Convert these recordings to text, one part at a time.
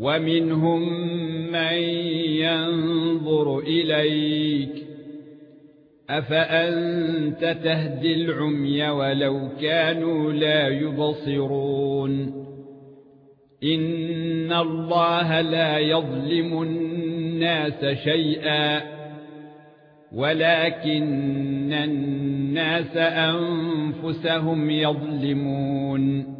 ومنهم من ينظر إليك أفأنت تهدي العمي ولو كانوا لا يبصرون إن الله لا يظلم الناس شيئا ولكن الناس أنفسهم يظلمون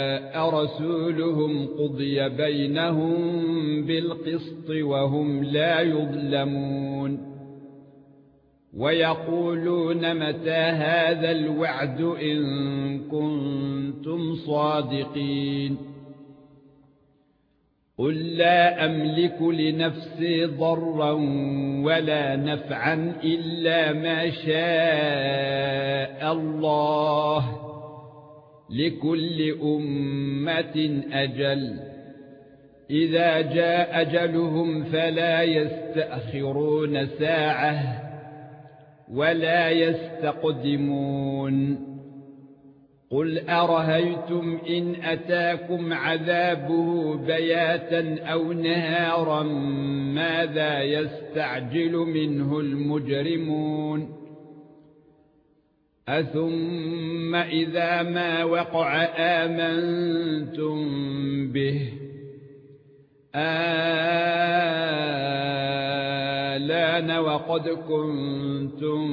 رَسُولُهُمْ قُضِيَ بَيْنَهُم بِالْقِسْطِ وَهُمْ لَا يُظْلَمُونَ. وَيَقُولُونَ مَتَى هَذَا الْوَعْدُ إِن كُنتُمْ صَادِقِينَ. قُل لَّا أَمْلِكُ لِنَفْسِي ضَرًّا وَلَا نَفْعًا إِلَّا مَا شَاءَ اللَّهُ. لِكُلِّ أُمَّةٍ أَجَلٌ. إِذَا جَاءَ أَجَلُهُمْ فَلَا يَسْتَأْخِرُونَ سَاعَةً وَلَا يَسْتَقْدِمُونَ. قُلْ أَرَأَيْتُمْ إِنْ أَتَاكُمْ عَذَابُهُ بَيَاتًا أَوْ نَهَارًا مَاذَا يَسْتَعْجِلُ مِنْهُ الْمُجْرِمُونَ؟ أَثُمَّ إِذَا مَا وَقَعَ آمَنْتُمْ بِهِ. آلَانَ وَقَدْ كُنْتُمْ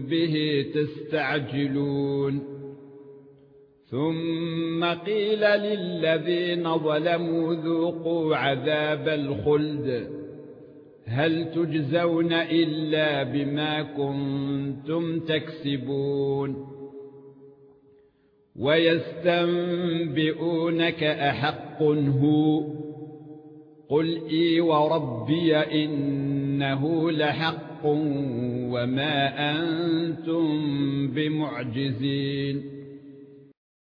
بِهِ تَسْتَعْجِلُونَ. ثُمَّ قِيلَ لِلَّذِينَ ظَلَمُوا ذُوقُوا عَذَابَ الْخُلْدِ. هَلْ تُجْزَوْنَ إِلَّا بِمَا كُنتُمْ تَكْسِبُونَ وَيَسْتَنبِئُونَكَ أَحَقٌّ هُوَ قُلْ إِي وَرَبِّي إِنَّهُ لَحَقٌّ وَمَا أَنْتُمْ بِمُعْجِزِينَ